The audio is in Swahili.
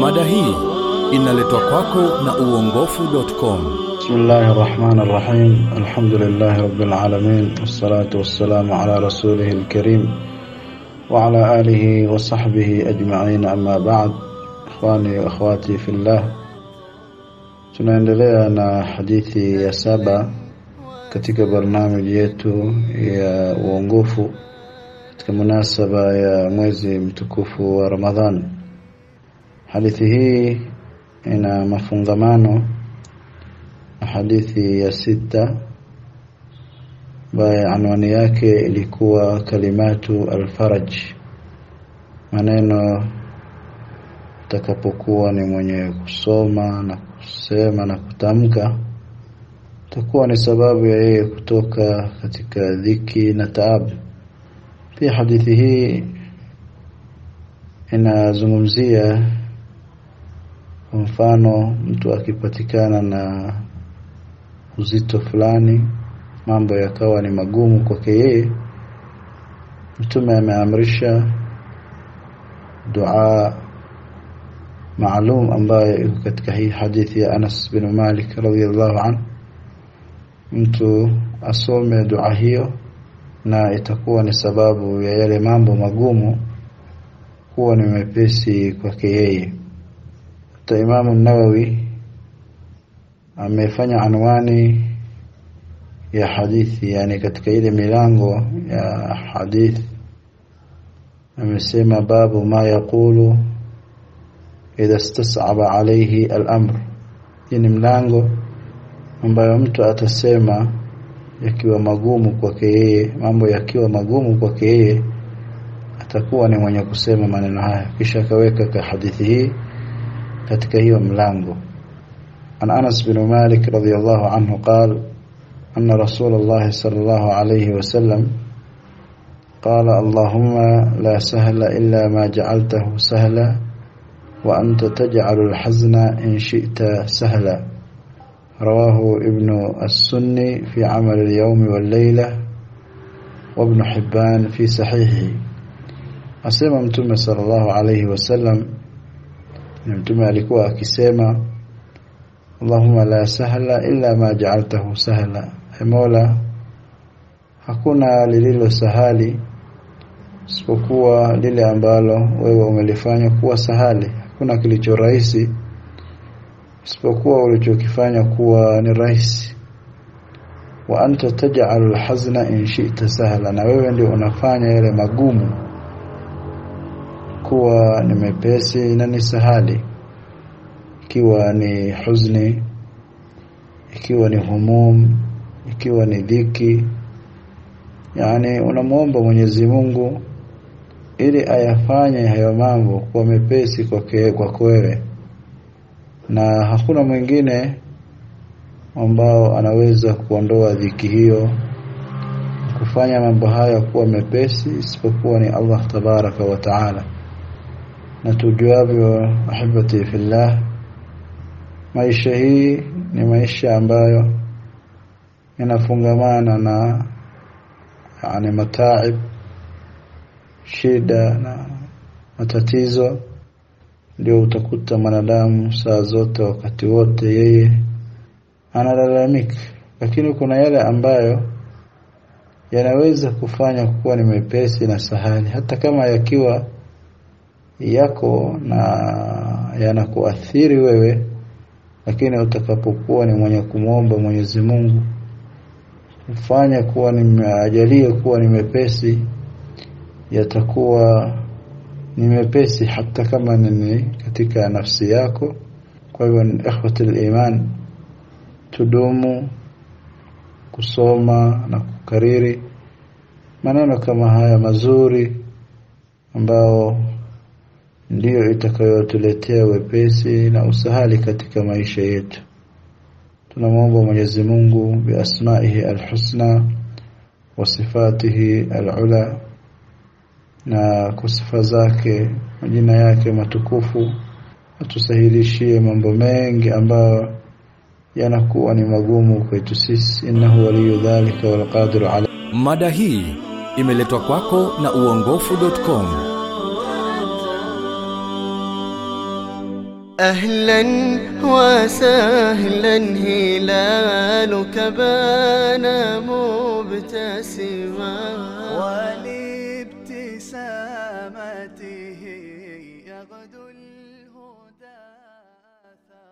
Mada hii inaletwa kwako na uongofu.com. Bismillahir Rahmanir Rahim. Alhamdulillahi Rabbil Alamin. Wassalatu wassalamu ala rasulihil lkarim wala alihi wa sahbihi ajma'in. Amma ba'd. Ikhwani wa akhwati fillah. Tunaendelea na hadithi ya saba katika barnamiji yetu ya uongofu munasaba ya mwezi mtukufu wa Ramadhan. Hadithi hii ina mafungamano na hadithi ya sita ambayo anwani yake ilikuwa kalimatu alfaraj maneno utakapokuwa ni mwenye kusoma na kusema na kutamka. Itakuwa ni sababu ya yeye kutoka katika dhiki na taabu pia hadithi hii inazungumzia mfano mtu akipatikana na uzito fulani mambo yakawa ni magumu kwake yeye. Mtume ameamrisha dua maalum ambayo iko katika hii hadithi ya Anas bin Malik radhiyallahu anhu. Mtu asome dua hiyo na itakuwa ni sababu ya yale mambo magumu kuwa ni mepesi kwake yeye. Imamu Nawawi amefanya anwani ya hadithi yani katika ile milango ya hadithi amesema babu ma yaqulu idha istas'aba alayhi al-amr. Ni mlango ambayo mtu atasema yakiwa magumu kwake yeye mambo yakiwa magumu kwake yeye atakuwa ni mwenye kusema maneno haya kisha akaweka ka hadithi hii katika hiyo mlango عن أنس بن مالك رضي الله عنه قال أن رسول الله صلى الله عليه وسلم قال اللهم لا سهل إلا ما جعلته سهلا وأنت تجعل الحزن إن شئت سهلا رواه ابن السني في عمل اليوم والليلة وابن حبان في صحيحه أسمى متوم صلى الله عليه وسلم متوم alikuwa akisema Allahumma la sahla illa ma ja'altahu sahla Mola hakuna lililo sahali isipokuwa lile ambalo wewe umelifanya kuwa sahali hakuna kilicho rahisi isipokuwa ulichokifanya kuwa ni rahisi. Wa anta taj'al alhazna in shi'ta sahla na wewe ndio unafanya yale magumu kuwa ni mepesi na ni sahali ikiwa ni huzni ikiwa ni humum ikiwa ni dhiki. Yani unamuomba Mwenyezi Mungu ili ayafanye hayo mambo kwa mepesi kwa kwako wewe na hakuna mwingine ambao anaweza kuondoa dhiki hiyo kufanya mambo haya kuwa mepesi isipokuwa ni Allah tabaraka wa taala. Na tujuavyo ahibati fillah maisha hii ni maisha ambayo yanafungamana na yani mataib shida na matatizo ndio utakuta mwanadamu saa zote wakati wote yeye analalamika. Lakini kuna yale ambayo yanaweza kufanya kuwa ni mepesi na sahali hata kama yakiwa yako na yanakuathiri wewe lakini utakapokuwa ni mwenye kumwomba Mwenyezi Mungu ufanye kuwa ni ajalie kuwa ni mepesi yatakuwa ni mepesi hata kama nini katika nafsi yako. Kwa hivyo ni ikhwati iman tudumu kusoma na kukariri maneno kama haya mazuri ambao ndiyo itakayotuletea wepesi na usahali katika maisha yetu. Tunamwomba Mwenyezi Mungu biasmaihi alhusna wa sifatihi alula na kwa sifa zake majina yake matukufu. Atusahilishie mambo mengi ambayo yanakuwa ni magumu kwetu sisi. Innahu waliyu dhalika walqadiru ala mada hii imeletwa kwako na uongofu.com أهلا وسهلا هلالك بان مبتسما ولي